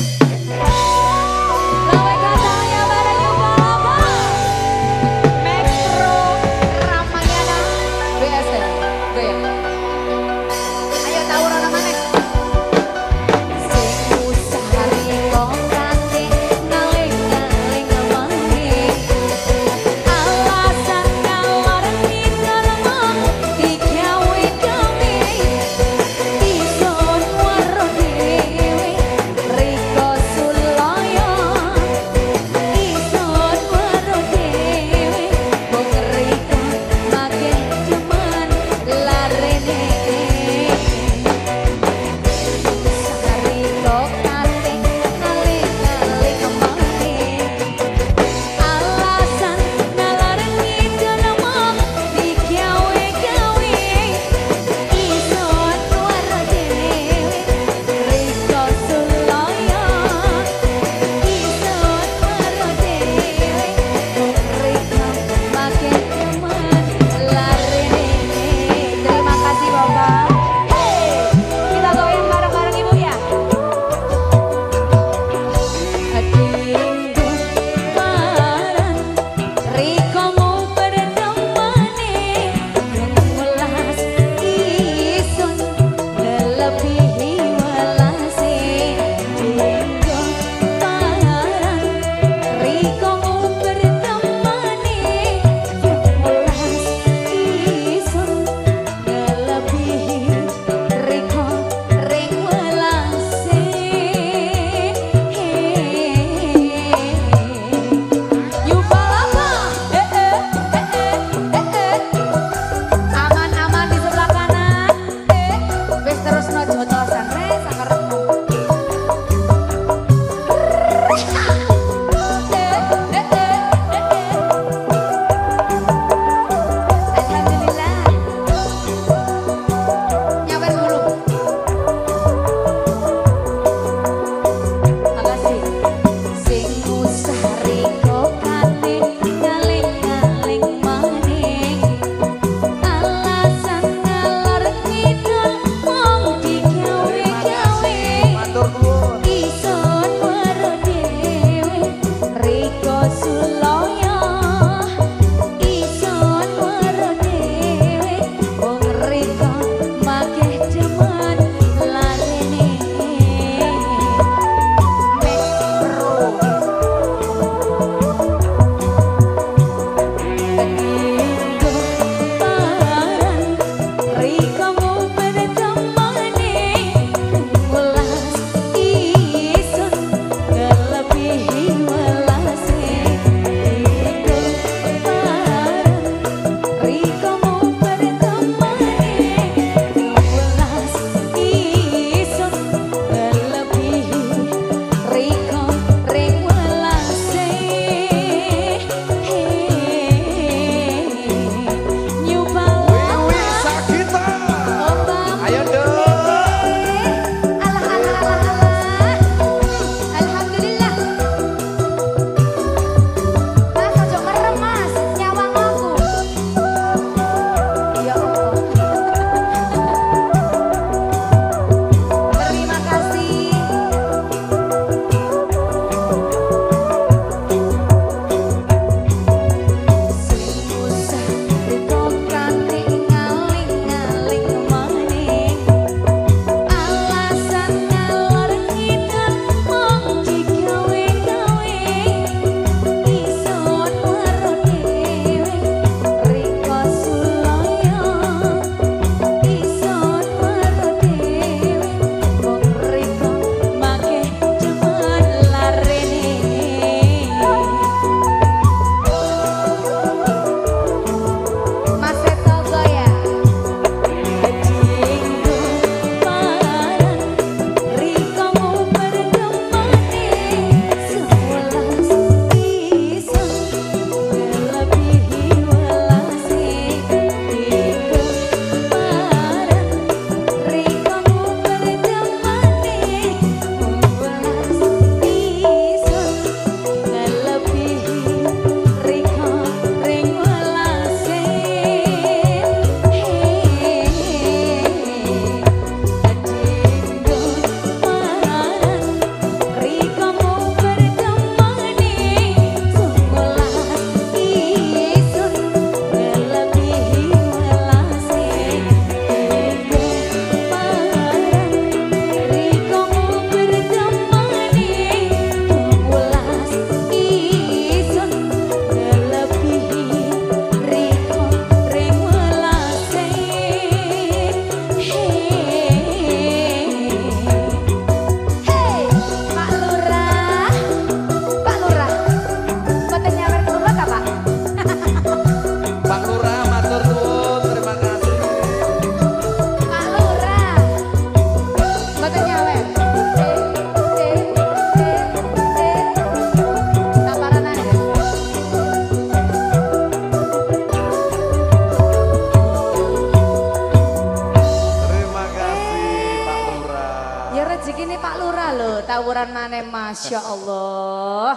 Yeah. tawuran mana Masya Allah.